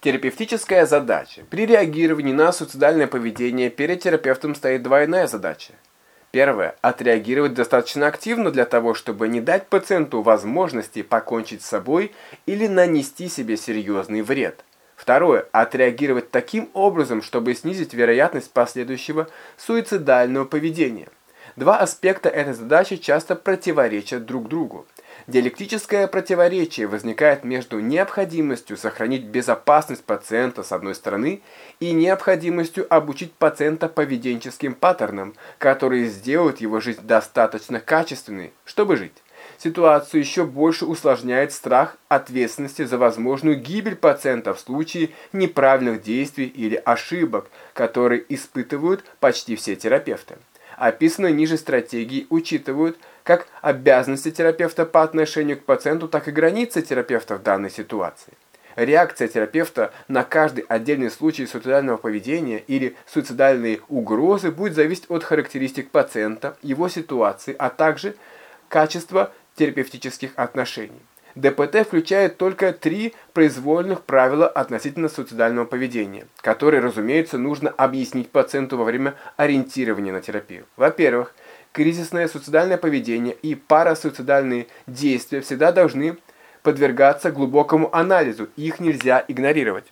Терапевтическая задача. При реагировании на суицидальное поведение перед терапевтом стоит двойная задача. Первое. Отреагировать достаточно активно для того, чтобы не дать пациенту возможности покончить с собой или нанести себе серьезный вред. Второе. Отреагировать таким образом, чтобы снизить вероятность последующего суицидального поведения. Два аспекта этой задачи часто противоречат друг другу. Диалектическое противоречие возникает между необходимостью сохранить безопасность пациента с одной стороны и необходимостью обучить пациента поведенческим паттернам, которые сделают его жизнь достаточно качественной, чтобы жить. Ситуацию еще больше усложняет страх ответственности за возможную гибель пациента в случае неправильных действий или ошибок, которые испытывают почти все терапевты. Описанные ниже стратегии учитывают как обязанности терапевта по отношению к пациенту, так и границы терапевта в данной ситуации. Реакция терапевта на каждый отдельный случай суицидального поведения или суицидальные угрозы будет зависеть от характеристик пациента, его ситуации, а также качества терапевтических отношений. ДПТ включает только три произвольных правила относительно суицидального поведения, которые, разумеется, нужно объяснить пациенту во время ориентирования на терапию. Во-первых, кризисное суицидальное поведение и парасуицидальные действия всегда должны подвергаться глубокому анализу, их нельзя игнорировать.